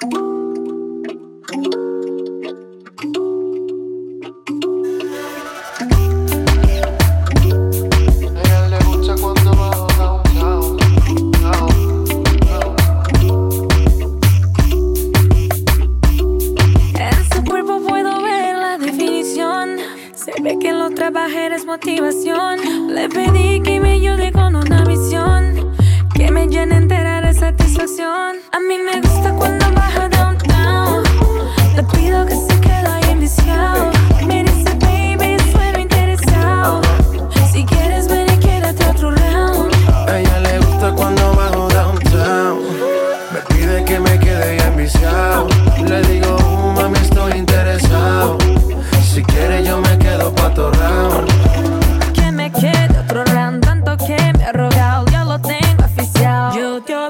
Él le escucha cuando va a un now puedo ver la definición. Se ve que en lo trabajero es motivación, le pedí que me yo.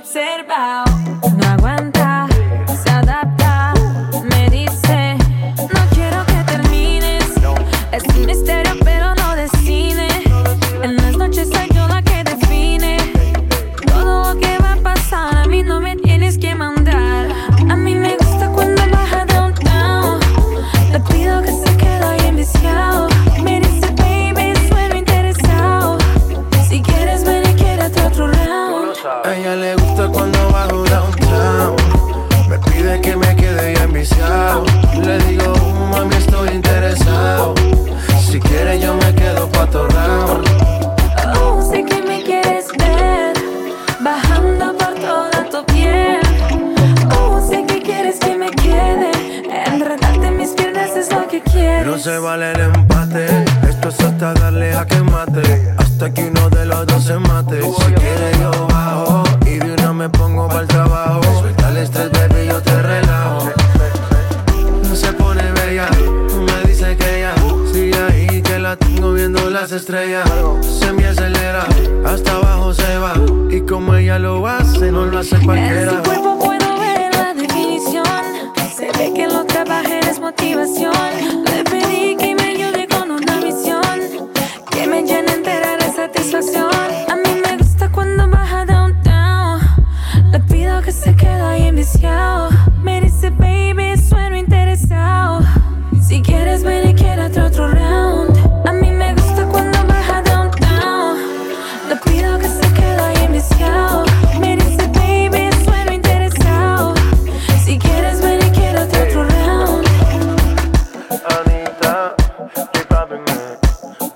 said about. ella le gusta cuando bajo downtown. Me pide que me quede ya enviciado. Le digo, uh, mami, estoy interesado. Si quieres, yo me quedo cuatro rounds. Oh, sé que me quieres ver. Bajando por toda tu piel. Oh, sé que quieres que me quede. Enredarte mis piernas es lo que quieres. No se vale el empate. Esto es hasta darle a que mate. Hasta que uno de los dos se mate para el trabajo. Suelta el estrés, baby, yo te relajo. No Se pone bella, me dice que ella sigue ahí, que la tengo viendo las estrellas. Se me acelera, hasta abajo se va. Y como ella lo hace, no lo hace cualquiera. En su cuerpo puedo ver la definición. Se ve que lo trabaja, es motivación. desquiciado. Me dice, baby, sueno interesado. Si quieres, ven y quédate otro round. A mí me gusta cuando baja downtown. Le pido que se quede ahí enviciado. Me dice, baby, sueno interesado. Si quieres, ven y quédate otro round. Anita, llévame,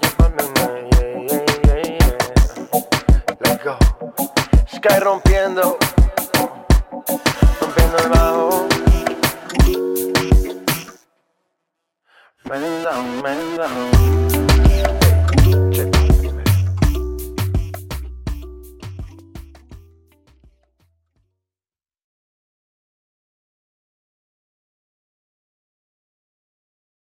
llévame, yeah, yeah, yeah, yeah. Let's go. Sky rompiendo. Prendiendo down, bajo. down.